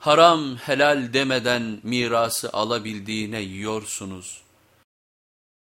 haram helal demeden mirası alabildiğine yiyorsunuz.''